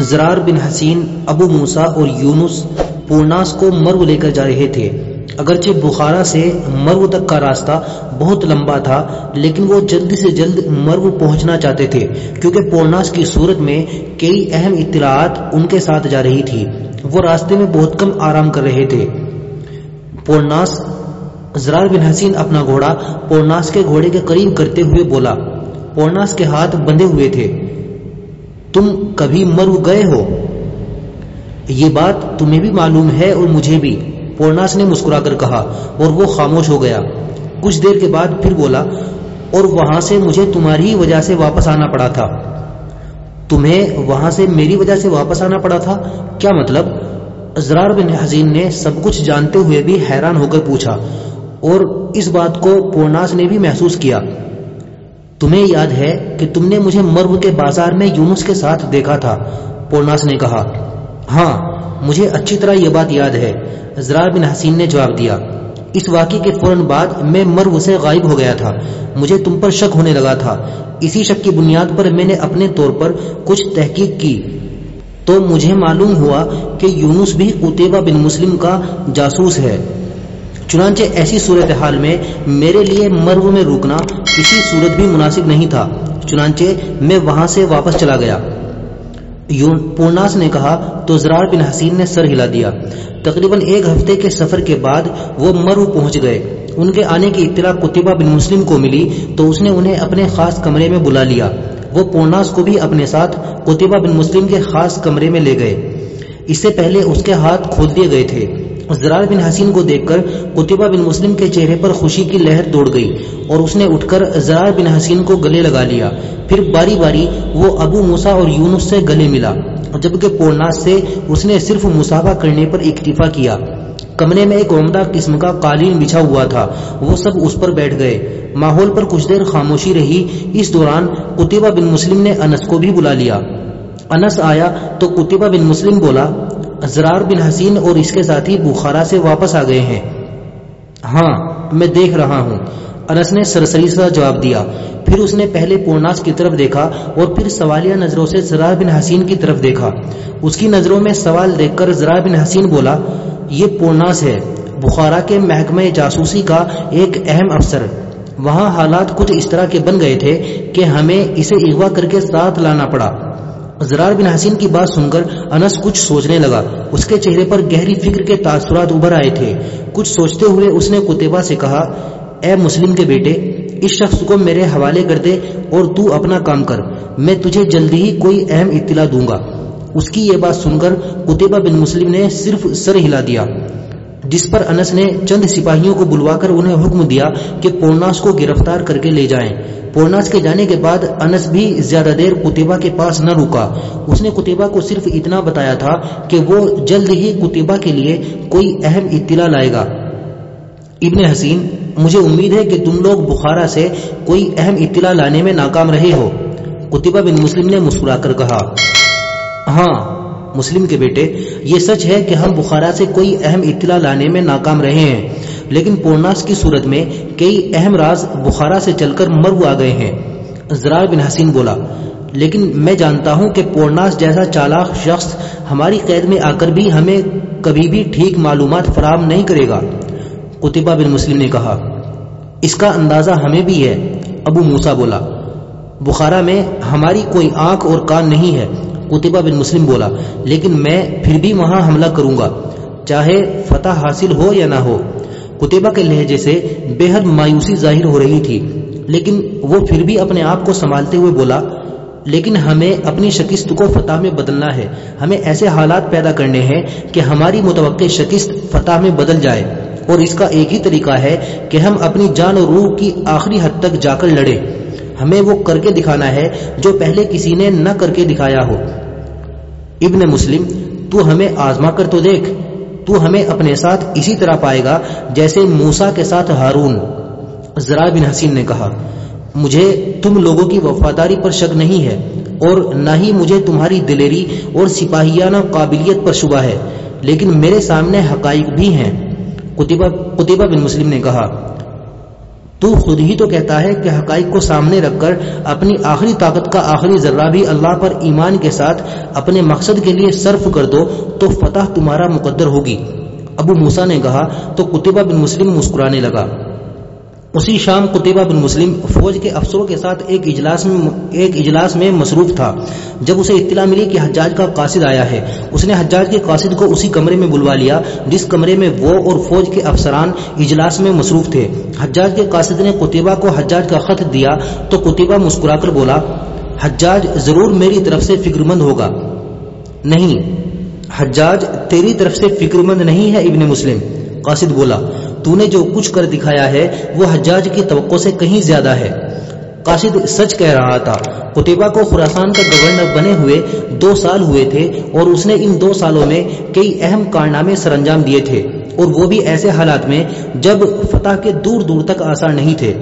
زرار بن حسین، ابو موسا اور یونس پورناس کو مرو لے کر جا رہے تھے۔ اگرچہ بخارا سے مرو تک کا راستہ بہت لمبا تھا، لیکن وہ جلد سے جلد مرو پہنچنا چاہتے تھے، کیونکہ پورناس کی صورت میں کئی اہم اطلاعات ان کے ساتھ جا رہی تھی۔ وہ راستے میں بہت کم آرام کر رہے تھے۔ پورناس، زرار بن حسین اپنا گھوڑا پورناس کے گھوڑے کے قریب کرتے ہوئے بولا۔ پورناس کے ہاتھ بندھے ہوئے تھے۔ تم کبھی مرو گئے ہو۔ یہ بات تمہیں بھی معلوم ہے اور مجھے بھی۔ پورناس نے مسکرا کر کہا اور وہ خاموش ہو گیا۔ کچھ دیر کے بعد پھر بولا، اور وہاں سے مجھے تمہاری وجہ سے واپس آنا پڑا تھا۔ تمہیں وہاں سے میری وجہ سے واپس آنا پڑا تھا؟ کیا مطلب؟ ازرار بن حسین نے سب کچھ جانتے ہوئے بھی حیران ہو کر پوچھا اور اس بات کو پورناس نے بھی محسوس کیا۔ تمہیں یاد ہے کہ تم نے مجھے مرو کے بازار میں یونس کے ساتھ دیکھا تھا، پورناس نے کہا۔ ہاں مجھے اچھی طرح یہ بات یاد ہے، زرار بن حسین نے جواب دیا۔ اس واقعے کے فوراً بعد میں مرو سے غائب ہو گیا تھا۔ مجھے تم پر شک ہونے لگا تھا۔ اسی شک کی بنیاد پر میں نے اپنے طور پر کچھ تحقیق کی۔ تو مجھے معلوم ہوا کہ یونس بھی قطبہ بن مسلم کا جاسوس ہے۔ چنانچہ ایسی صورتحال میں میرے لیے مرو میں رکنا کسی صورت بھی مناسب نہیں تھا۔ چنانچہ میں وہاں سے واپس چلا گیا۔ پورناس نے کہا، تو زرار بن حسین نے سر ہلا دیا۔ تقریباً ایک ہفتے کے سفر کے بعد وہ مرو پہنچ گئے۔ ان کے آنے کی اطلاع کتبہ بن مسلم کو ملی، تو اس نے انہیں اپنے خاص کمرے میں بلا لیا۔ وہ پورناس کو بھی اپنے ساتھ کتبہ بن مسلم کے خاص کمرے میں لے گئے۔ اس سے پہلے اس کے ہاتھ کھول دیے گئے تھے۔ زرار بن حسین کو دیکھ کر قطبہ بن مسلم کے چہرے پر خوشی کی لہر دوڑ گئی اور اس نے اٹھ کر زرار بن حسین کو گلے لگا لیا۔ پھر باری باری وہ ابو موسا اور یونس سے گلے ملا، جبکہ پورناس سے اس نے صرف مسافہ کرنے پر اکتفا کیا۔ کمرے میں ایک عمدہ قسم کا قالین بچھا ہوا تھا۔ وہ سب اس پر بیٹھ گئے۔ ماحول پر کچھ دیر خاموشی رہی۔ اس دوران قطبہ بن مسلم نے انس کو بھی بلا لیا۔ انس آیا تو قطبہ بن مسلم بولا زرار بن حسین اور اس کے ساتھی بخارا سے واپس آ گئے ہیں۔ ہاں میں دیکھ رہا ہوں۔ انس نے سرسری سا جواب دیا۔ پھر اس نے پہلے پورناس کی طرف دیکھا اور پھر سوالیہ نظروں سے زرار بن حسین کی طرف دیکھا۔ اس کی نظروں میں سوال دیکھ کر زرار بن حسین بولا، یہ پورناس ہے۔ بخارا کے محکمہ جاسوسی کا ایک اہم افسر۔ وہاں حالات کچھ اس طرح کے بن گئے تھے کہ ہمیں اسے اغوا کر کے ساتھ لانا پڑا۔ زرار بن حسین کی بات سن کر انس کچھ سوچنے لگا۔ اس کے چہرے پر گہری فکر کے تاثرات ابھر آئے تھے۔ کچھ سوچتے ہوئے اس نے کتبہ سے کہا، اے مسلم کے بیٹے، اس شخص کو میرے حوالے کر دے اور تو اپنا کام کر۔ میں تجھے جلدی ہی کوئی اہم اطلاع دوں گا۔ اس کی یہ بات سن کر کتبہ بن مسلم نے صرف سر ہلا دیا۔ جس پر انس نے چند سپاہیوں کو بلوا کر انہیں حکم دیا کہ پورناس کو گرفتار کر کے لے جائیں۔ پورناس کے جانے کے بعد انس بھی زیادہ دیر کتبہ کے پاس نہ رکا۔ اس نے کتبہ کو صرف اتنا بتایا تھا کہ وہ جلد ہی کتبہ کے لیے کوئی اہم اطلاع لائے گا۔ ابن حسین، مجھے امید ہے کہ تم لوگ بخارا سے کوئی اہم اطلاع لانے میں ناکام رہے ہو۔ کتبہ بن مسلم نے مسکرا کر کہا ہاں مسلم کے بیٹے، یہ سچ ہے کہ ہم بخارا سے کوئی اہم اطلاع لانے میں ناکام رہے ہیں، لیکن پورناس کی صورت میں کئی اہم راز بخارا سے چل کر مرو آ گئے ہیں۔ زرار بن حسین بولا، لیکن میں جانتا ہوں کہ پورناس جیسا چالاک شخص ہماری قید میں آ کر بھی ہمیں کبھی بھی ٹھیک معلومات فراہم نہیں کرے گا۔ قطبہ بن مسلم نے کہا، اس کا اندازہ ہمیں بھی ہے، ابو موسا بولا، بخارا میں ہماری کوئی آنکھ اور کان نہیں ہے۔ قطبہ بن مسلم بولا، لیکن میں پھر بھی وہاں حملہ کروں گا، چاہے فتح حاصل ہو یا نہ ہو۔ قطبہ کے لہجے سے بے حد مایوسی ظاہر ہو رہی تھی، لیکن وہ پھر بھی اپنے آپ کو سنبھالتے ہوئے بولا، لیکن ہمیں اپنی شکست کو فتح میں بدلنا ہے۔ ہمیں ایسے حالات پیدا کرنے ہیں کہ ہماری متوقع شکست فتح میں بدل جائے۔ اور اس کا ایک ہی طریقہ ہے کہ ہم اپنی جان اور روح کی آخری حد تک جا کر لڑے ہمیں وہ کر کے دکھانا ہے جو پہلے کسی نے نہ کر کے دکھایا ہو۔ ابن مسلم، تو ہمیں آزما کر تو دیکھ۔ تو ہمیں اپنے ساتھ اسی طرح پائے گا جیسے موسا کے ساتھ ہارون۔ ذرا بن حسین نے کہا، مجھے تم لوگوں کی وفاداری پر شک نہیں ہے اور نہ ہی مجھے تمہاری دلیری اور سپاہیانہ قابلیت پر شبہ ہے، لیکن میرے سامنے حقائق بھی ہیں۔ قطبہ بن مسلم نے کہا تو خود ہی تو کہتا ہے کہ حقائق کو سامنے رکھ کر اپنی آخری طاقت کا آخری ذرہ بھی اللہ پر ایمان کے ساتھ اپنے مقصد کے لیے صرف کر دو تو فتح تمہارا مقدر ہوگی۔ ابو موسا نے کہا تو کتبہ بن مسلم مسکرانے لگا۔ اسی شام قطبہ بن مسلم فوج کے افسروں کے ساتھ ایک اجلاس میں ایک اجلاس میں مصروف تھا۔ جب اسے اطلاع ملی کہ حجاج کا قاصد آیا ہے، اس نے حجاج کے قاصد کو اسی کمرے میں بلوا لیا، جس کمرے میں وہ اور فوج کے افسران اجلاس میں مصروف تھے۔ حجاج کے قاصد نے قطبہ کو حجاج کا خط دیا تو قطبہ مسکرا کر بولا، حجاج، ضرور میری طرف سے فکر مند ہوگا۔ نہیں، حجاج، تیری طرف سے فکر مند نہیں ہے ابن مسلم۔ قاصد بولا تو نے جو کچھ کر دکھایا ہے، وہ حجاج کی توقع سے کہیں زیادہ ہے۔ قاصد سچ کہہ رہا تھا، قطبہ کو خوراسان کا گورنر بنے ہوئے دو سال ہوئے تھے اور اس نے ان دو سالوں میں کئی اہم کارنامے سر انجام دیے تھے اور وہ بھی ایسے حالات میں جب فتح کے دور دور تک آسان نہیں تھے۔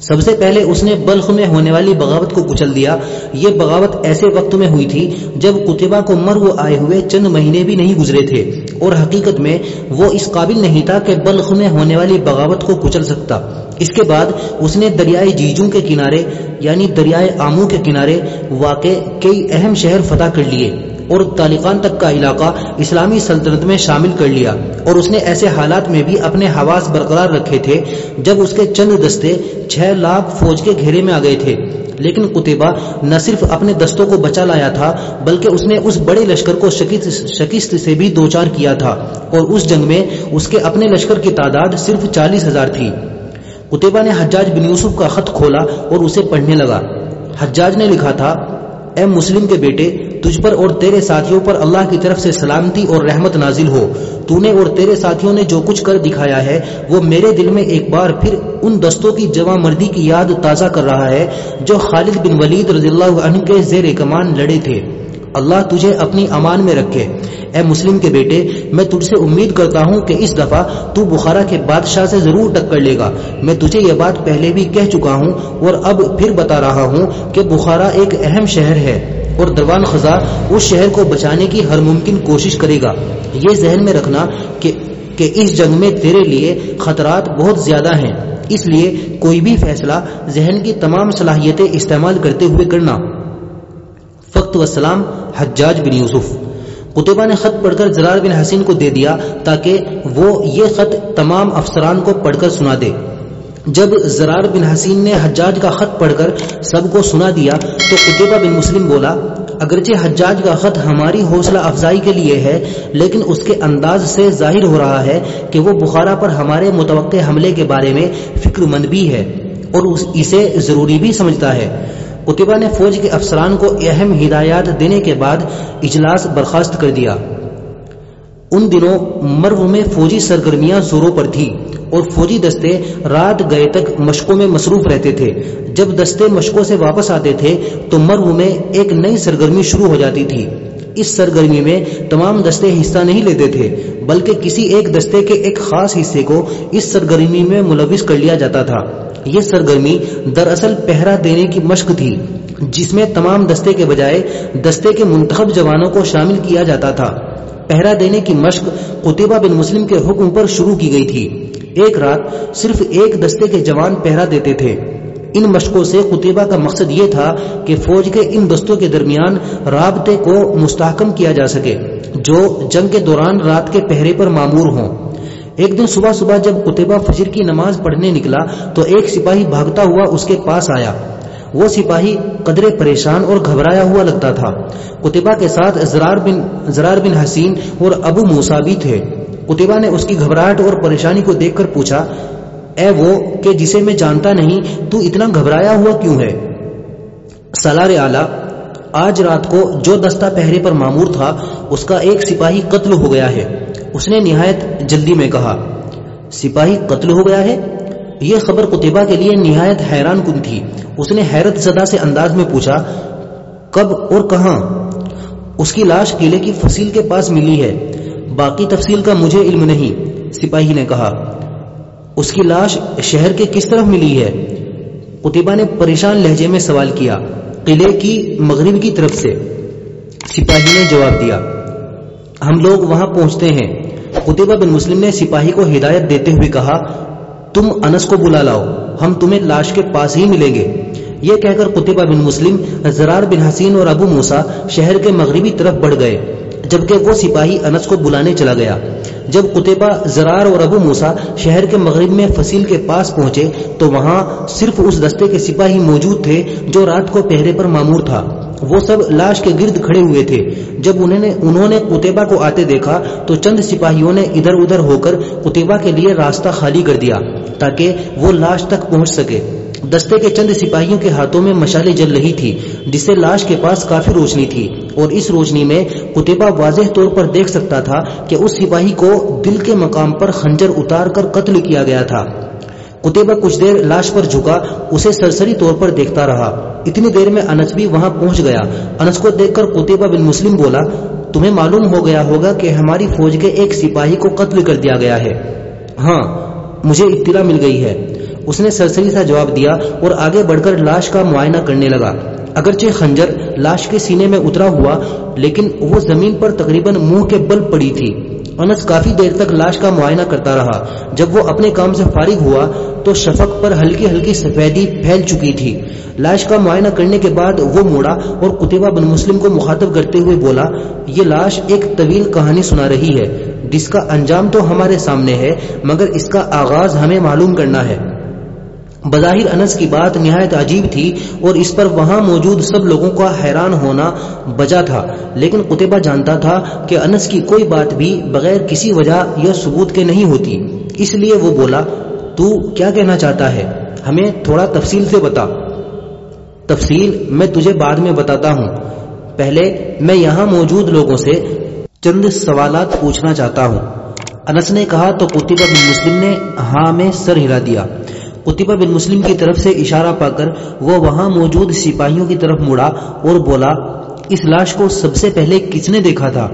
سب سے پہلے اس نے بلخ میں ہونے والی بغاوت کو کچل دیا۔ یہ بغاوت ایسے وقت میں ہوئی تھی جب کتبہ کو مر وہ آئے ہوئے چند مہینے بھی نہیں گزرے تھے اور حقیقت میں وہ اس قابل نہیں تھا کہ بلخ میں ہونے والی بغاوت کو کچل سکتا۔ اس کے بعد اس نے دریائے جیجوں کے کنارے یعنی دریائے آمو کے کنارے، واقع کئی اہم شہر فتح کر لیے۔ اور تالقان تک کا علاقہ اسلامی سلطنت میں شامل کر لیا اور اس نے ایسے حالات میں بھی اپنے حواس برقرار رکھے تھے جب اس کے چند دستے چھ لاکھ فوج کے گھیرے میں آ گئے تھے۔ لیکن قطبہ نہ صرف اپنے دستوں کو بچا لایا تھا، بلکہ اس نے اس بڑے لشکر کو شکست سے بھی دوچار کیا تھا اور اس جنگ میں اس کے اپنے لشکر کی تعداد صرف چالیس ہزار تھی۔ قطبہ نے حجاج بن یوسف کا خط کھولا اور اسے پڑھنے لگا۔ حجاج نے لکھا تھا اے مسلم کے بیٹے، تجھ پر اور تیرے ساتھیوں پر اللہ کی طرف سے سلامتی اور رحمت نازل ہو۔ تو نے اور تیرے ساتھیوں نے جو کچھ کر دکھایا ہے، وہ میرے دل میں ایک بار پھر ان دستوں کی جمع مردی کی یاد تازہ کر رہا ہے، جو خالد بن ولید رضی اللہ عنہ کے زیر کمان لڑے تھے۔ اللہ تجھے اپنی امان میں رکھے۔ اے مسلم کے بیٹے، میں تجھ سے امید کرتا ہوں کہ اس دفعہ تو بخارا کے بادشاہ سے ضرور ٹکر لے گا۔ میں تجھے یہ بات پہلے بھی کہہ چکا ہوں اور اب پھر بتا رہا ہوں کہ بخارا ایک اہم شہر ہے اور دروان خزاں اس شہر کو بچانے کی ہر ممکن کوشش کرے گا۔ یہ ذہن میں رکھنا کہ کہ اس جنگ میں تیرے لیے خطرات بہت زیادہ ہیں۔ اس لیے کوئی بھی فیصلہ ذہن کی تمام صلاحیتیں استعمال کرتے ہوئے کرنا۔ فقت وسلام حجاج بن یوسف۔ قطبہ نے خط پڑھ کر زرار بن حسین کو دے دیا تاکہ وہ یہ خط تمام افسران کو پڑھ کر سنا دے۔ جب زرار بن حسین نے حجاج کا خط پڑھ کر سب کو سنا دیا، تو قطبہ بن مسلم بولا، اگرچہ حجاج کا خط ہماری حوصلہ افزائی کے لیے ہے، لیکن اس کے انداز سے ظاہر ہو رہا ہے کہ وہ بخارا پر ہمارے متوقع حملے کے بارے میں فکر مند بھی ہے اور اسے ضروری بھی سمجھتا ہے۔ قطبہ نے فوج کے افسران کو اہم ہدایات دینے کے بعد اجلاس برخاست کر دیا۔ ان دنوں مرو میں فوجی سرگرمیاں زوروں پر تھی اور فوجی دستے رات گئے تک مشقوں میں مصروف رہتے تھے۔ جب دستے مشقوں سے واپس آتے تھے تو مرو میں ایک نئی سرگرمی شروع ہو جاتی تھی۔ اس سرگرمی میں تمام دستے حصہ نہیں لیتے تھے، بلکہ کسی ایک دستے کے ایک خاص حصے کو اس سرگرمی میں ملوث کر لیا جاتا تھا۔ یہ سرگرمی دراصل پہرا دینے کی مشق تھی، جس میں تمام دستے کے بجائے دستے کے منتخب جوانوں کو شامل کیا جاتا تھا۔ پہرا دینے کی مشق قطبہ بن مسلم کے حکم پر شروع کی گئی تھی۔ ایک رات صرف ایک دستے کے جوان پہرا دیتے تھے۔ ان مشقوں سے قطبہ کا مقصد یہ تھا کہ فوج کے ان دستوں کے درمیان رابطے کو مستحکم کیا جا سکے، جو جنگ کے دوران رات کے پہرے پر معمور ہوں۔ ایک دن صبح صبح جب قطبہ فجر کی نماز پڑھنے نکلا تو ایک سپاہی بھاگتا ہوا اس کے پاس آیا۔ وہ سپاہی قدرے پریشان اور گھبرایا ہوا لگتا تھا۔ قطبہ کے ساتھ زرار بن زرار بن حسین اور ابو موسا بھی تھے۔ قطبہ نے اس کی گھبراہٹ اور پریشانی کو دیکھ کر پوچھا اے وہ کہ جسے میں جانتا نہیں، تو اتنا گھبرایا ہوا کیوں ہے؟ سالار اعلی، آج رات کو جو دستہ پہرے پر معمور تھا، اس کا ایک سپاہی قتل ہو گیا ہے۔ اس نے نہایت جلدی میں کہا، سپاہی قتل ہو گیا ہے؟ یہ خبر قطبہ کے لیے نہایت حیران کن تھی۔ اس نے حیرت زدہ سے انداز میں پوچھا، کب اور کہاں؟ اس کی لاش قلعے کی فصیل کے پاس ملی ہے۔ باقی تفصیل کا مجھے علم نہیں، سپاہی نے کہا۔ اس کی لاش شہر کے کس طرف ملی ہے؟ قطبہ نے پریشان لہجے میں سوال کیا، قلعے کی مغرب کی طرف سے۔ سپاہی نے جواب دیا، ہم لوگ وہاں پہنچتے ہیں۔ قطبہ بن مسلم نے سپاہی کو ہدایت دیتے ہوئے کہا، تم انس کو بلا لاؤ، ہم تمہیں لاش کے پاس ہی ملیں گے۔ یہ کہہ کر قطبہ بن مسلم، زرار بن حسین اور ابو موسا شہر کے مغربی طرف بڑھ گئے۔ جبکہ وہ سپاہی انس کو بلانے چلا گیا۔ جب قطبہ زرار اور ابو موسا شہر کے مغرب میں فصیل کے پاس پہنچے تو وہاں صرف اس دستے کے سپاہی موجود تھے جو رات کو پہرے پر معمور تھا۔ وہ سب لاش کے گرد کھڑے ہوئے تھے۔ جب انہوں نے انہوں نے قطبہ کو آتے دیکھا تو چند سپاہیوں نے ادھر ادھر ہو کر قطبہ کے لیے راستہ خالی کر دیا تاکہ وہ لاش تک پہنچ سکے۔ دستے کے چند سپاہیوں کے ہاتھوں میں مشالیں جل رہی تھی، جس سے لاش کے پاس کافی روشنی تھی۔ اور اس روشنی میں قطبہ واضح طور پر دیکھ سکتا تھا کہ اس سپاہی کو دل کے مقام پر خنجر اتار کر قتل کیا گیا تھا۔ قطبہ کچھ دیر لاش پر جھکا، اسے سرسری طور پر دیکھتا رہا۔ اتنی دیر میں انس بھی وہاں پہنچ گیا۔ انس کو دیکھ کر قطبہ بن مسلم بولا، تمہیں معلوم ہو گیا ہوگا کہ ہماری فوج کے ایک سپاہی کو قتل کر دیا گیا ہے۔ ہاں مجھے اطلاع مل گئی ہے۔ اس نے سرسری سا جواب دیا اور آگے بڑھ کر لاش کا معائنہ کرنے لگا۔ اگرچہ خنجر لاش کے سینے میں اترا ہوا، لیکن وہ زمین پر تقریباً منہ کے بل پڑی تھی۔ انس کافی دیر تک لاش کا معائنہ کرتا رہا۔ جب وہ اپنے کام سے فارغ ہوا، تو شفق پر ہلکی ہلکی سفیدی پھیل چکی تھی۔ لاش کا معائنہ کرنے کے بعد وہ موڑا اور قطبہ بن مسلم کو مخاطب کرتے ہوئے بولا، یہ لاش ایک طویل کہانی سنا رہی ہے، جس کا انجام تو ہمارے سامنے ہے، مگر اس کا آغاز ہمیں معلوم کرنا ہے۔ بظاہر انس کی بات نہایت عجیب تھی اور اس پر وہاں موجود سب لوگوں کا حیران ہونا بجا تھا۔ لیکن قطبہ جانتا تھا کہ انس کی کوئی بات بھی بغیر کسی وجہ یا ثبوت کے نہیں ہوتی۔ اس لیے وہ بولا، تو کیا کہنا چاہتا ہے؟ ہمیں تھوڑا تفصیل سے بتا۔ تفصیل میں تجھے بعد میں بتاتا ہوں۔ پہلے میں یہاں موجود لوگوں سے چند سوالات پوچھنا چاہتا ہوں۔ انس نے کہا، تو قطبہ بن مسلم نے ہاں میں سر ہلا دیا۔ قطبہ بن مسلم کی طرف سے اشارہ پا کر وہ وہاں موجود سپاہیوں کی طرف مڑا اور بولا، اس لاش کو سب سے پہلے کس نے دیکھا تھا؟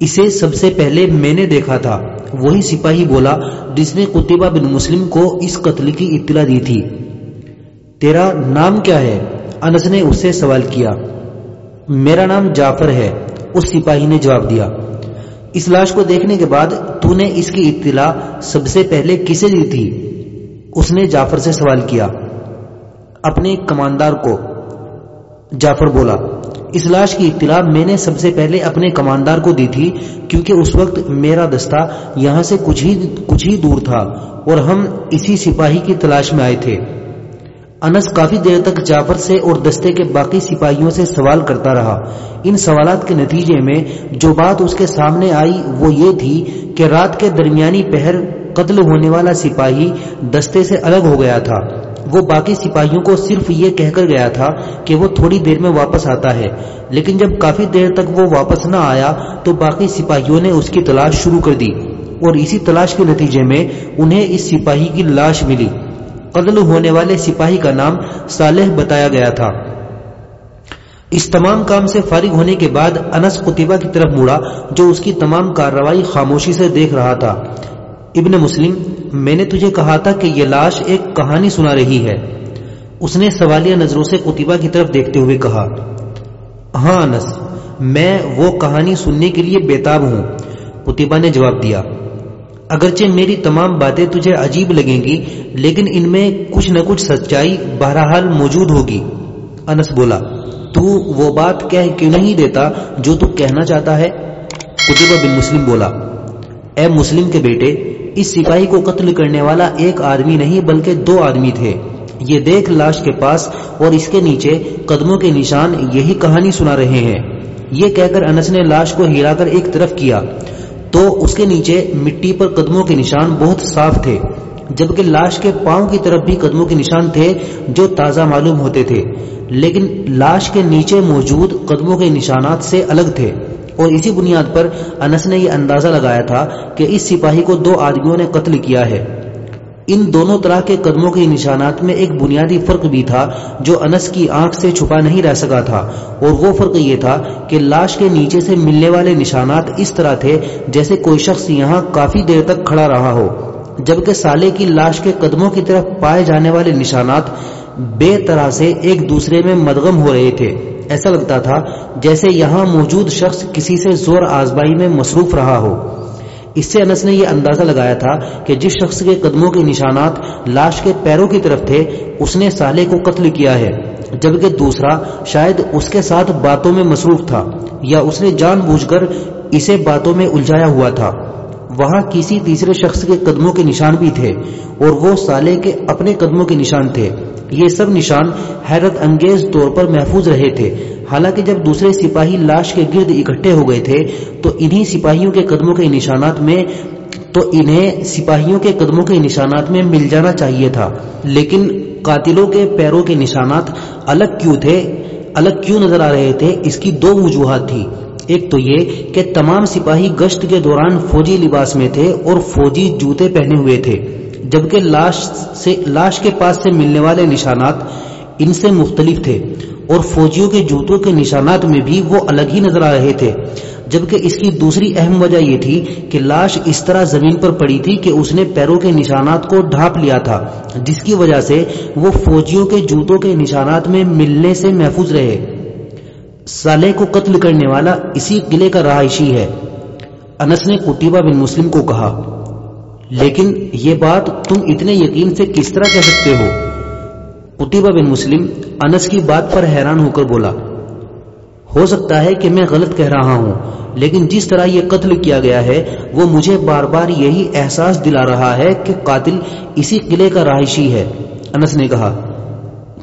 اسے سب سے پہلے میں نے دیکھا تھا، وہی سپاہی بولا جس نے قطبہ بن مسلم کو اس قتل کی اطلاع دی تھی۔ تیرا نام کیا ہے؟ انس نے اس سے سوال کیا۔ میرا نام جعفر ہے، اس سپاہی نے جواب دیا۔ اس لاش کو دیکھنے کے بعد تو نے اس کی اطلاع سب سے پہلے کسے دی تھی؟ اس نے جعفر سے سوال کیا۔ اپنے کماندار کو جعفر بولا، اس لاش کی اطلاع میں نے سب سے پہلے اپنے کماندار کو دی تھی، کیونکہ اس وقت میرا دستہ یہاں سے کچھ ہی کچھ ہی دور تھا، اور ہم اسی سپاہی کی تلاش میں آئے تھے۔ انس کافی دیر تک جعفر سے اور دستے کے باقی سپاہیوں سے سوال کرتا رہا۔ ان سوالات کے نتیجے میں جو بات اس کے سامنے آئی وہ یہ تھی کہ رات کے درمیانی پہر قتل ہونے والا سپاہی دستے سے الگ ہو گیا تھا۔ وہ باقی سپاہیوں کو صرف یہ کہہ کر گیا تھا کہ وہ تھوڑی دیر میں واپس آتا ہے، لیکن جب کافی دیر تک وہ واپس نہ آیا تو باقی سپاہیوں نے اس کی تلاش شروع کر دی۔ اور اسی تلاش کے نتیجے میں انہیں اس سپاہی کی لاش ملی۔ قتل ہونے والے سپاہی کا نام صالح بتایا گیا تھا۔ اس تمام کام سے فارغ ہونے کے بعد انس قطبہ کی طرف مڑا، جو اس کی تمام کارروائی خاموشی سے دیکھ رہا تھا۔ ابن مسلم، میں نے تجھے کہا تھا کہ یہ لاش ایک کہانی سنا رہی ہے۔ اس نے سوالیہ نظروں سے قطبہ کی طرف دیکھتے ہوئے کہا ہاں انس، میں وہ کہانی سننے کے لیے بےتاب ہوں۔ قطبہ نے جواب دیا، اگرچہ میری تمام باتیں تجھے عجیب لگیں گی، لیکن ان میں کچھ نہ کچھ سچائی بہرحال موجود ہوگی۔ انس بولا، تو وہ بات کہہ کیوں نہیں دیتا جو تو کہنا چاہتا ہے؟ قطبہ بن مسلم بولا اے مسلم کے بیٹے، اس سپاہی کو قتل کرنے والا ایک آدمی نہیں بلکہ دو آدمی تھے۔ یہ دیکھ لاش کے پاس اور اس کے نیچے قدموں کے نشان یہی کہانی سنا رہے ہیں۔ یہ کہہ کر انس نے لاش کو ہلا کر ایک طرف کیا۔ تو اس کے نیچے مٹی پر قدموں کے نشان بہت صاف تھے، جبکہ لاش کے پاؤں کی طرف بھی قدموں کے نشان تھے جو تازہ معلوم ہوتے تھے۔ لیکن لاش کے نیچے موجود قدموں کے نشانات سے الگ تھے۔ اور اسی بنیاد پر انس نے یہ اندازہ لگایا تھا کہ اس سپاہی کو دو آدمیوں نے قتل کیا ہے۔ ان دونوں طرح کے قدموں کے نشانات میں ایک بنیادی فرق بھی تھا جو انس کی آنکھ سے چھپا نہیں رہ سکا تھا۔ اور وہ فرق یہ تھا کہ لاش کے نیچے سے ملنے والے نشانات اس طرح تھے جیسے کوئی شخص یہاں کافی دیر تک کھڑا رہا ہو۔ جبکہ سالے کی لاش کے قدموں کی طرف پائے جانے والے نشانات بے طرح سے ایک دوسرے میں مدغم ہو رہے تھے۔ ایسا لگتا تھا جیسے یہاں موجود شخص کسی سے زور آزمائی میں مصروف رہا ہو۔ اس سے انس نے یہ اندازہ لگایا تھا کہ جس شخص کے قدموں کے نشانات لاش کے پیروں کی طرف تھے، اس نے سالے کو قتل کیا ہے، جبکہ دوسرا شاید اس کے ساتھ باتوں میں مصروف تھا یا اس نے جان بوجھ کر اسے باتوں میں الجھایا ہوا تھا۔ وہاں کسی تیسرے شخص کے قدموں کے نشان بھی تھے اور وہ سالے کے اپنے قدموں کے نشان تھے۔ یہ سب نشان حیرت انگیز طور پر محفوظ رہے تھے۔ حالانکہ جب دوسرے سپاہی لاش کے گرد اکٹھے ہو گئے تھے تو انہی سپاہیوں کے قدموں کے نشانات میں تو انہیں سپاہیوں کے قدموں کے نشانات میں مل جانا چاہیے تھا۔ لیکن قاتلوں کے پیروں کے نشانات الگ کیوں تھے؟ الگ کیوں نظر آ رہے تھے؟ اس کی دو وجوہات تھی۔ ایک تو یہ کہ تمام سپاہی گشت کے دوران فوجی لباس میں تھے اور فوجی جوتے پہنے ہوئے تھے۔ جبکہ لاش سے لاش کے پاس سے ملنے والے نشانات ان سے مختلف تھے اور فوجیوں کے جوتوں کے نشانات میں بھی وہ الگ ہی نظر آ رہے تھے۔ جبکہ اس کی دوسری اہم وجہ یہ تھی کہ لاش اس طرح زمین پر پڑی تھی کہ اس نے پیروں کے نشانات کو ڈھانپ لیا تھا، جس کی وجہ سے وہ فوجیوں کے جوتوں کے نشانات میں ملنے سے محفوظ رہے۔ سالے کو قتل کرنے والا اسی قلعے کا رہائشی ہے، انس نے قطیبہ بن مسلم کو کہا۔ لیکن یہ بات تم اتنے یقین سے کس طرح کہہ سکتے ہو؟ قطیبہ بن مسلم انس کی بات پر حیران ہو کر بولا، ہو سکتا ہے کہ میں غلط کہہ رہا ہوں، لیکن جس طرح یہ قتل کیا گیا ہے، وہ مجھے بار بار یہی احساس دلا رہا ہے کہ قاتل اسی قلعے کا رہائشی ہے۔ انس نے کہا،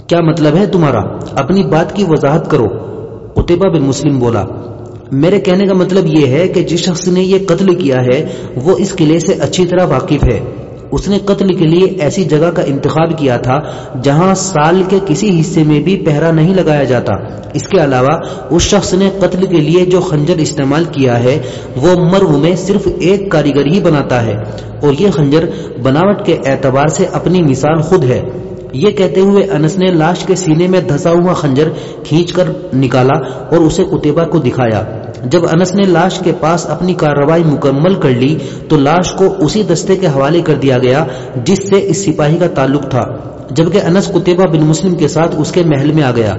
کیا مطلب ہے تمہارا؟ اپنی بات کی وضاحت کرو۔ قطبہ بن مسلم بولا میرے کہنے کا مطلب یہ ہے کہ جس شخص نے یہ قتل کیا ہے، وہ اس قلعے سے اچھی طرح واقف ہے۔ اس نے قتل کے لیے ایسی جگہ کا انتخاب کیا تھا جہاں سال کے کسی حصے میں بھی پہرا نہیں لگایا جاتا۔ اس کے علاوہ، اس شخص نے قتل کے لیے جو خنجر استعمال کیا ہے، وہ مرو میں صرف ایک کاریگر ہی بناتا ہے۔ اور یہ خنجر بناوٹ کے اعتبار سے اپنی مثال خود ہے۔ یہ کہتے ہوئے انس نے لاش کے سینے میں دھسا ہوا خنجر کھینچ کر نکالا اور اسے کتبہ کو دکھایا۔ جب انس نے لاش کے پاس اپنی کارروائی مکمل کر لی تو لاش کو اسی دستے کے حوالے کر دیا گیا جس سے اس سپاہی کا تعلق تھا، جبکہ انس کتبہ بن مسلم کے ساتھ اس کے محل میں آ گیا۔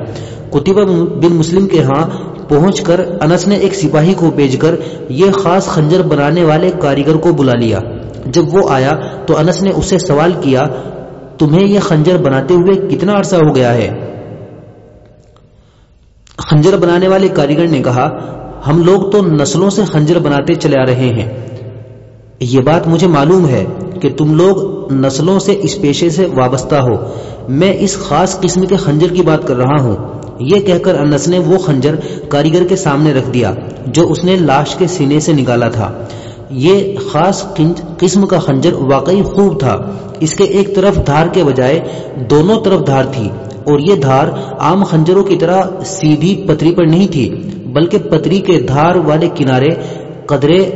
کتبہ بن مسلم کے ہاں پہنچ کر انس نے ایک سپاہی کو بھیج کر یہ خاص خنجر بنانے والے کاریگر کو بلا لیا۔ جب وہ آیا تو انس نے اسے سوال کیا، تمہیں یہ خنجر بناتے ہوئے کتنا عرصہ ہو گیا ہے؟ خنجر بنانے والے کاریگر نے کہا ہم لوگ تو نسلوں سے خنجر بناتے چلے آ رہے ہیں۔ یہ بات مجھے معلوم ہے کہ تم لوگ نسلوں سے اس پیشے سے وابستہ ہو۔ میں اس خاص قسم کے خنجر کی بات کر رہا ہوں۔ یہ کہہ کر انس نے وہ خنجر کاریگر کے سامنے رکھ دیا جو اس نے لاش کے سینے سے نکالا تھا۔ یہ خاص قسم کا خنجر واقعی خوب تھا۔ اس کے ایک طرف دھار کے بجائے دونوں طرف دھار تھی اور یہ دھار عام خنجروں کی طرح سیدھی پتری پر نہیں تھی۔ بلکہ پتری کے دھار والے کنارے قدرے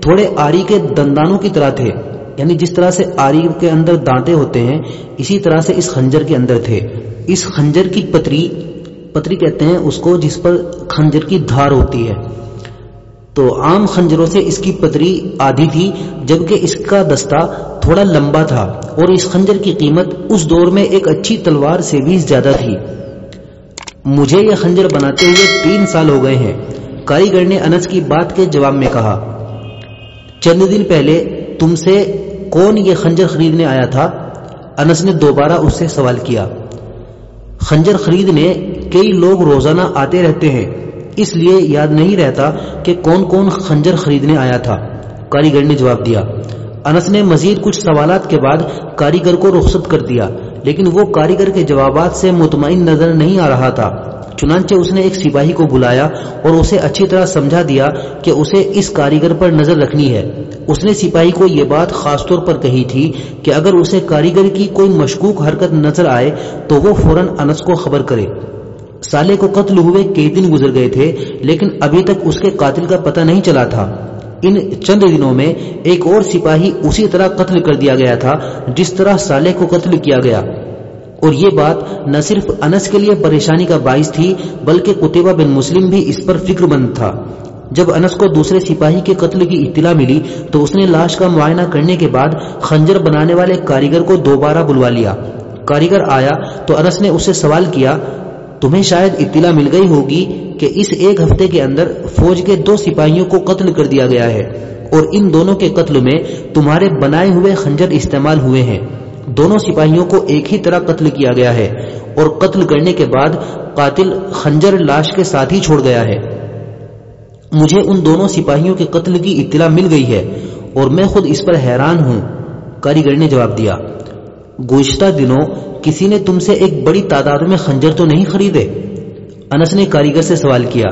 تھوڑے آری کے دندانوں کی طرح تھے۔ یعنی جس طرح سے آری کے اندر دانتے ہوتے ہیں، اسی طرح سے اس خنجر کے اندر تھے۔ اس خنجر کی پتری پتری کہتے ہیں اس کو جس پر خنجر کی دھار ہوتی ہے۔ تو عام خنجروں سے اس کی پتری آدھی تھی، جبکہ اس کا دستہ تھوڑا لمبا تھا اور اس خنجر کی قیمت اس دور میں ایک اچھی تلوار سے بھی زیادہ تھی۔ مجھے یہ خنجر بناتے ہوئے تین سال ہو گئے ہیں۔ کاریگر نے انس کی بات کے جواب میں کہا، چند دن پہلے تم سے کون یہ خنجر خریدنے آیا تھا؟ انس نے دوبارہ اس سے سوال کیا۔ خنجر خریدنے کئی لوگ روزانہ آتے رہتے ہیں، اس لیے یاد نہیں رہتا کہ کون کون خنجر خریدنے آیا تھا۔ کاریگر نے جواب دیا۔ انس نے مزید کچھ سوالات کے بعد کاریگر کو رخصت کر دیا۔ لیکن وہ کاریگر کے جوابات سے مطمئن نظر نہیں آ رہا تھا۔ چنانچہ اس نے ایک سپاہی کو بلایا اور اسے اچھی طرح سمجھا دیا کہ اسے اس کاریگر پر نظر رکھنی ہے۔ اس نے سپاہی کو یہ بات خاص طور پر کہی تھی کہ اگر اسے کاریگر کی کوئی مشکوک حرکت نظر آئے تو وہ فوراً انس کو خبر کرے۔ سالے کو قتل ہوئے کئی دن گزر گئے تھے، لیکن ابھی تک اس کے قاتل کا پتہ نہیں چلا تھا۔ ان چند دنوں میں ایک اور سپاہی اسی طرح قتل کر دیا گیا تھا، جس طرح سالے کو قتل کیا گیا۔ اور یہ بات نہ صرف انس کے لیے پریشانی کا باعث تھی، بلکہ قطبہ بن مسلم بھی اس پر فکر مند تھا۔ جب انس کو دوسرے سپاہی کے قتل کی اطلاع ملی، تو اس نے لاش کا معائنہ کرنے کے بعد خنجر بنانے والے کاریگر کو دوبارہ بلوا لیا۔ کاریگر آیا تو انس نے اس سے سوال کیا تمہیں شاید اطلاع مل گئی ہوگی کہ اس ایک ہفتے کے اندر فوج کے دو سپاہیوں کو قتل کر دیا گیا ہے اور ان دونوں کے قتل میں تمہارے بنائے ہوئے خنجر استعمال ہوئے ہیں۔ دونوں سپاہیوں کو ایک ہی طرح قتل کیا گیا ہے اور قتل کرنے کے بعد قاتل خنجر لاش کے ساتھ ہی چھوڑ گیا ہے۔ مجھے ان دونوں سپاہیوں کے قتل کی اطلاع مل گئی ہے اور میں خود اس پر حیران ہوں۔ کاریگر نے جواب دیا۔ گزشتہ دنوں کسی نے تم سے ایک بڑی تعداد میں خنجر تو نہیں خریدے؟ انس نے کاریگر سے سوال کیا۔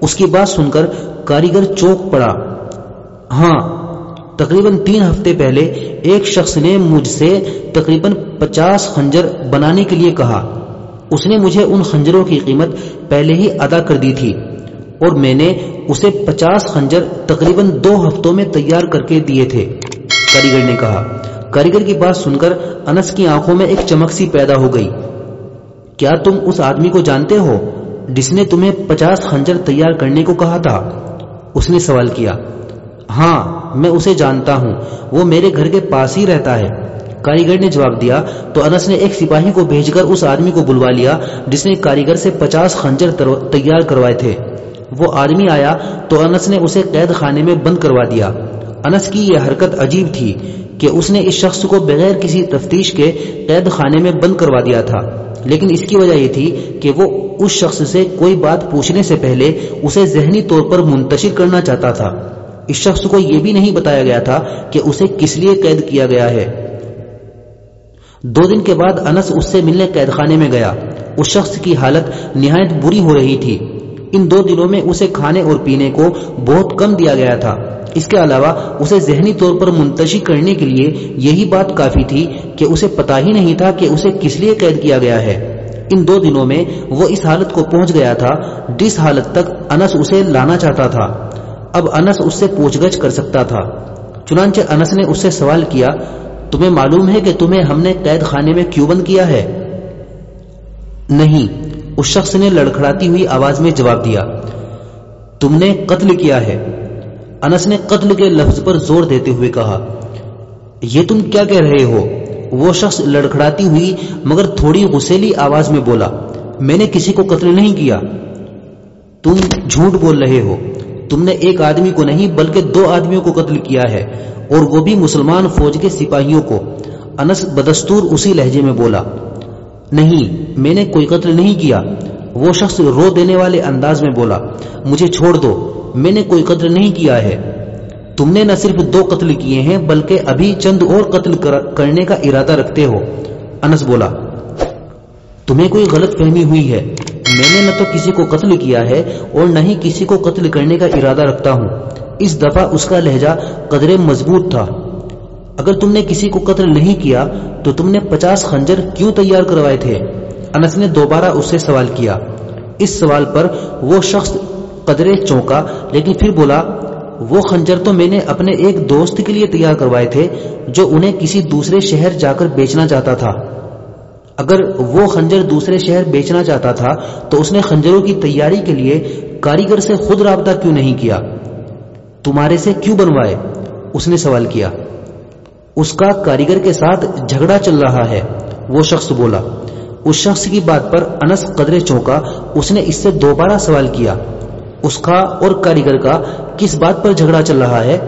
اس کی بات سن کر کاریگر چوک پڑا۔ ہاں تقریباً تین ہفتے پہلے ایک شخص نے مجھ سے تقریباً پچاس خنجر بنانے کے لیے کہا۔ اس نے مجھے ان خنجروں کی قیمت پہلے ہی ادا کر دی تھی اور میں نے اسے پچاس خنجر تقریباً دو ہفتوں میں تیار کر کے دیے تھے، کاریگر نے کہا۔ کاریگر کی بات سن کر انس کی آنکھوں میں ایک چمک سی پیدا ہو گئی۔ کیا تم اس آدمی کو جانتے ہو جس نے تمہیں پچاس خنجر تیار کرنے کو کہا تھا؟ اس نے سوال کیا۔ ہاں میں اسے جانتا ہوں۔ وہ میرے گھر کے پاس ہی رہتا ہے۔ کاریگر نے جواب دیا، تو انس نے ایک سپاہی کو بھیج کر اس آدمی کو بلوا لیا جس نے کاریگر سے پچاس خنجر تیار کروائے تھے۔ وہ آدمی آیا تو انس نے اسے قید خانے میں بند کروا دیا۔ انس کی یہ حرکت عجیب تھی۔ کہ اس نے اس شخص کو بغیر کسی تفتیش کے قید خانے میں بند کروا دیا تھا۔ لیکن اس کی وجہ یہ تھی کہ وہ اس شخص سے کوئی بات پوچھنے سے پہلے اسے ذہنی طور پر منتشر کرنا چاہتا تھا۔ اس شخص کو یہ بھی نہیں بتایا گیا تھا کہ اسے کس لیے قید کیا گیا ہے۔ دو دن کے بعد انس اس سے ملنے قید خانے میں گیا۔ اس شخص کی حالت نہایت بری ہو رہی تھی۔ ان دو دنوں میں اسے کھانے اور پینے کو بہت کم دیا گیا تھا۔ اس کے علاوہ اسے ذہنی طور پر منتشی کرنے کے لیے یہی بات کافی تھی کہ اسے پتا ہی نہیں تھا کہ اسے کس لیے قید کیا گیا ہے۔ ان دو دنوں میں وہ اس حالت کو پہنچ گیا تھا جس حالت تک انس اسے لانا چاہتا تھا۔ اب انس اس سے پوچھ گچھ کر سکتا تھا۔ چنانچہ انس نے اس سے سوال کیا، تمہیں معلوم ہے کہ تمہیں ہم نے قید خانے میں کیوں بند کیا ہے؟ نہیں، اس شخص نے لڑکھڑاتی ہوئی آواز میں جواب دیا، تم نے قتل کیا ہے۔ انس نے قتل کے لفظ پر زور دیتے ہوئے کہا، یہ تم کیا کہہ رہے ہو؟ وہ شخص لڑکھڑاتی ہوئی مگر تھوڑی غسیلی آواز میں بولا، میں نے کسی کو قتل نہیں کیا۔ تم جھوٹ بول رہے ہو۔ تم نے ایک آدمی کو نہیں بلکہ دو آدمیوں کو قتل کیا ہے، اور وہ بھی مسلمان فوج کے سپاہیوں کو۔ انس بدستور اسی لہجے میں بولا، نہیں، میں نے کوئی قتل نہیں کیا۔ وہ شخص رو دینے والے انداز میں بولا، مجھے چھوڑ دو۔ میں نے کوئی قتل نہیں کیا ہے۔ تم نے نہ صرف دو قتل کیے ہیں، بلکہ ابھی چند اور قتل کرنے کا ارادہ رکھتے ہو۔ انس بولا، تمہیں کوئی غلط فہمی ہوئی ہے؟ میں نے نہ تو کسی کو قتل کیا ہے اور نہ ہی کسی کو قتل کرنے کا ارادہ رکھتا ہوں۔ اس دفعہ اس کا لہجہ قدرے مضبوط تھا۔ اگر تم نے کسی کو قتل نہیں کیا، تو تم نے پچاس خنجر کیوں تیار کروائے تھے؟ انس نے دوبارہ اس سے سوال کیا۔ اس سوال پر وہ شخص قدرے چونکا، لیکن پھر بولا، وہ خنجر تو میں نے اپنے ایک دوست کے لیے تیار کروائے تھے، جو انہیں کسی دوسرے شہر جا کر بیچنا چاہتا تھا۔ اگر وہ خنجر دوسرے شہر بیچنا چاہتا تھا، تو اس نے خنجروں کی تیاری کے لیے کاریگر سے خود رابطہ کیوں نہیں کیا؟ تمہارے سے کیوں بنوائے؟ اس نے سوال کیا۔ اس کا کاریگر کے ساتھ جھگڑا چل رہا ہے، وہ شخص بولا۔ اس شخص کی بات پر انس قدرے چونکا، اس نے اس سے دوبارہ سوال کیا۔ اس کا اور کاریگر کا کس بات پر جھگڑا چل رہا ہے؟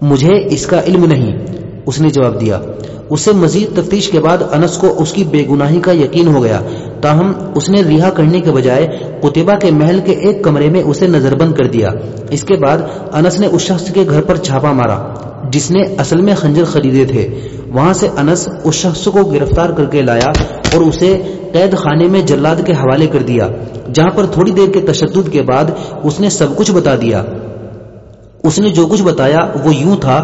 مجھے اس کا علم نہیں، اس نے جواب دیا۔ اس سے مزید تفتیش کے بعد انس کو اس کی بے گناہی کا یقین ہو گیا۔ تاہم اس نے رہا کرنے کے بجائے قطبہ کے محل کے ایک کمرے میں اسے نظر بند کر دیا۔ اس کے بعد انس نے اس شخص کے گھر پر چھاپا مارا، جس نے اصل میں خنجر خریدے تھے۔ وہاں سے انس اس شخص کو گرفتار کر کے لایا اور اسے قید خانے میں جلاد کے حوالے کر دیا، جہاں پر تھوڑی دیر کے تشدد کے بعد اس نے سب کچھ بتا دیا۔ اس نے جو کچھ بتایا وہ یوں تھا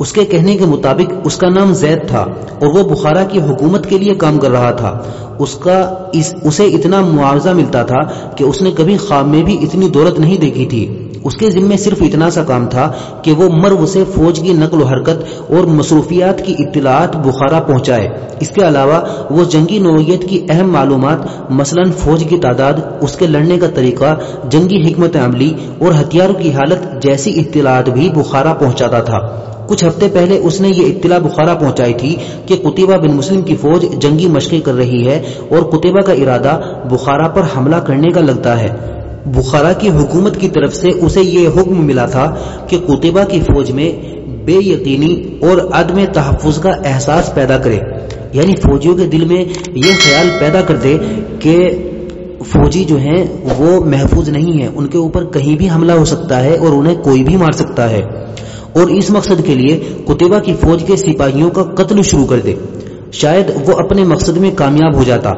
اس کے کہنے کے مطابق اس کا نام زید تھا اور وہ بخارا کی حکومت کے لیے کام کر رہا تھا۔ اس کا اس، اسے اتنا معاوضہ ملتا تھا کہ اس نے کبھی خواب میں بھی اتنی دولت نہیں دیکھی تھی۔ اس کے ذمے صرف اتنا سا کام تھا کہ وہ مرو سے فوج کی نقل و حرکت اور مصروفیات کی اطلاعات بخارا پہنچائے۔ اس کے علاوہ وہ جنگی نوعیت کی اہم معلومات، مثلا فوج کی تعداد، اس کے لڑنے کا طریقہ، جنگی حکمت عملی اور ہتھیاروں کی حالت جیسی اطلاعات بھی بخارا پہنچاتا تھا۔ کچھ ہفتے پہلے اس نے یہ اطلاع بخارا پہنچائی تھی کہ قطبہ بن مسلم کی فوج جنگی مشقیں کر رہی ہے اور قطبہ کا ارادہ بخارا پر حملہ کرنے کا لگتا ہے۔ بخارا کی حکومت کی طرف سے اسے یہ حکم ملا تھا کہ قطبہ کی فوج میں بے یقینی اور عدم تحفظ کا احساس پیدا کرے۔ یعنی فوجیوں کے دل میں یہ خیال پیدا کر دے کہ فوجی جو ہیں وہ محفوظ نہیں ہیں۔ ان کے اوپر کہیں بھی حملہ ہو سکتا ہے اور انہیں کوئی بھی مار سکتا ہے۔ اور اس مقصد کے لیے کتبہ کی فوج کے سپاہیوں کا قتل شروع کر دے۔ شاید وہ اپنے مقصد میں کامیاب ہو جاتا،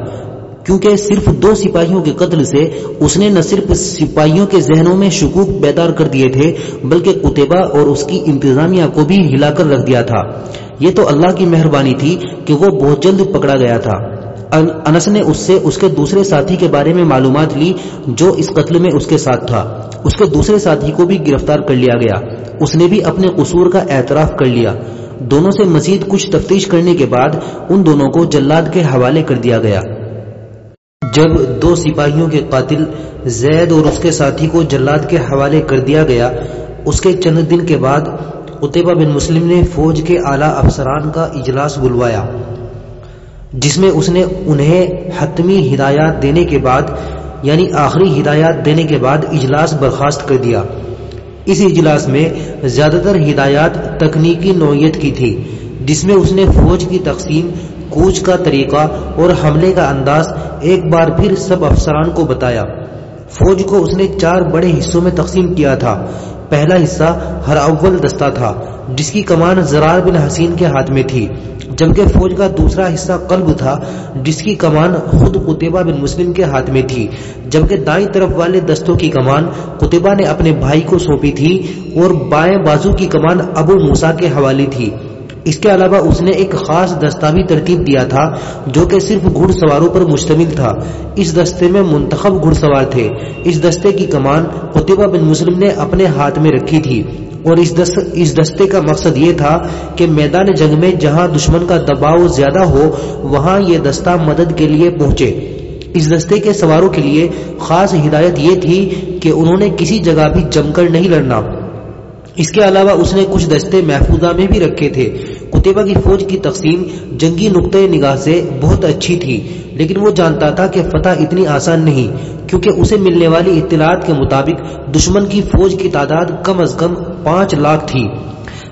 کیونکہ صرف دو سپاہیوں کے قتل سے اس نے نہ صرف سپاہیوں کے ذہنوں میں شکوک بیدار کر دیے تھے، بلکہ کتبہ اور اس کی انتظامیہ کو بھی ہلا کر رکھ دیا تھا۔ یہ تو اللہ کی مہربانی تھی کہ وہ بہت جلد پکڑا گیا تھا۔ انس نے اس سے اس کے دوسرے ساتھی کے بارے میں معلومات لی جو اس قتل میں اس کے ساتھ تھا۔ اس کے دوسرے ساتھی کو بھی گرفتار کر لیا گیا۔ اس نے بھی اپنے قصور کا اعتراف کر لیا۔ دونوں سے مزید کچھ تفتیش کرنے کے بعد ان دونوں کو جلاد کے حوالے کر دیا گیا۔ جب دو سپاہیوں کے قاتل زید اور اس کے ساتھی کو جلاد کے حوالے کر دیا گیا، اس کے چند دن کے بعد قطبہ بن مسلم نے فوج کے اعلی افسران کا اجلاس بلوایا، جس میں اس نے انہیں حتمی ہدایات دینے کے بعد یعنی آخری ہدایات دینے کے بعد اجلاس برخاست کر دیا۔ اس اجلاس میں زیادہ تر ہدایات تکنیکی نوعیت کی تھی، جس میں اس نے فوج کی تقسیم، کوچ کا طریقہ اور حملے کا انداز ایک بار پھر سب افسران کو بتایا۔ فوج کو اس نے چار بڑے حصوں میں تقسیم کیا تھا۔ پہلا حصہ ہر اول دستہ تھا، جس کی کمان زرار بن حسین کے ہاتھ میں تھی۔ جبکہ فوج کا دوسرا حصہ قلب تھا، جس کی کمان خود قطبہ بن مسلم کے ہاتھ میں تھی۔ جبکہ دائیں طرف والے دستوں کی کمان قطبہ نے اپنے بھائی کو سونپی تھی اور بائیں بازو کی کمان ابو موسا کے حوالے تھی۔ اس کے علاوہ اس نے ایک خاص دستہ بھی ترتیب دیا تھا، جو کہ صرف گھڑ سواروں پر مشتمل تھا۔ اس دستے میں منتخب گھڑ سوار تھے۔ اس دستے کی کمان قطبہ بن مسلم نے اپنے ہاتھ میں رکھی تھی۔ اور اس دست اس دستے کا مقصد یہ تھا کہ میدان جنگ میں جہاں دشمن کا دباؤ زیادہ ہو، وہاں یہ دستہ مدد کے لیے پہنچے۔ اس دستے کے سواروں کے لیے خاص ہدایت یہ تھی کہ انہوں نے کسی جگہ بھی جم کر نہیں لڑنا۔ اس کے علاوہ اس نے کچھ دستے محفوظہ میں بھی رکھے تھے۔ قطبہ کی فوج کی تقسیم جنگی نقطۂ نگاہ سے بہت اچھی تھی، لیکن وہ جانتا تھا کہ فتح اتنی آسان نہیں، کیونکہ اسے ملنے والی اطلاعات کے مطابق دشمن کی فوج کی تعداد کم از کم پانچ لاکھ تھی۔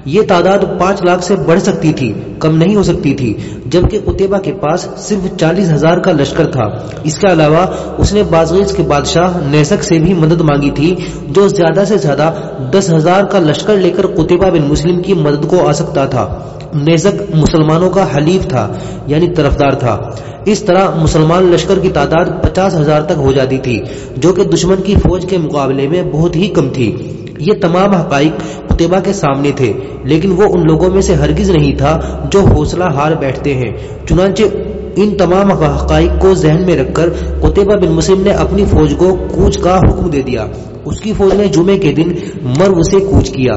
یہ تعداد پانچ لاکھ سے بڑھ سکتی تھی، کم نہیں ہو سکتی تھی، جبکہ قطبہ کے پاس صرف چالیس ہزار کا لشکر تھا۔ اس کے علاوہ، اس نے بازغیز کے بادشاہ نیسک سے بھی مدد مانگی تھی، جو زیادہ سے زیادہ دس ہزار کا لشکر لے کر قطبہ بن مسلم کی مدد کو آ سکتا تھا۔ نیزک مسلمانوں کا حلیف تھا یعنی طرفدار تھا۔ اس طرح مسلمان لشکر کی تعداد پچاس ہزار تک ہو جاتی تھی، جو کہ دشمن کی فوج کے مقابلے میں بہت ہی کم تھی۔ یہ تمام حقائق قطبہ کے سامنے تھے، لیکن وہ ان لوگوں میں سے ہرگز نہیں تھا جو حوصلہ ہار بیٹھتے ہیں۔ چنانچہ ان تمام حقائق کو ذہن میں رکھ کر قطبہ بن مسلم نے اپنی فوج کو کوچ کا حکم دے دیا۔ اس کی فوج نے جمعے کے دن مرو سے کوچ کیا۔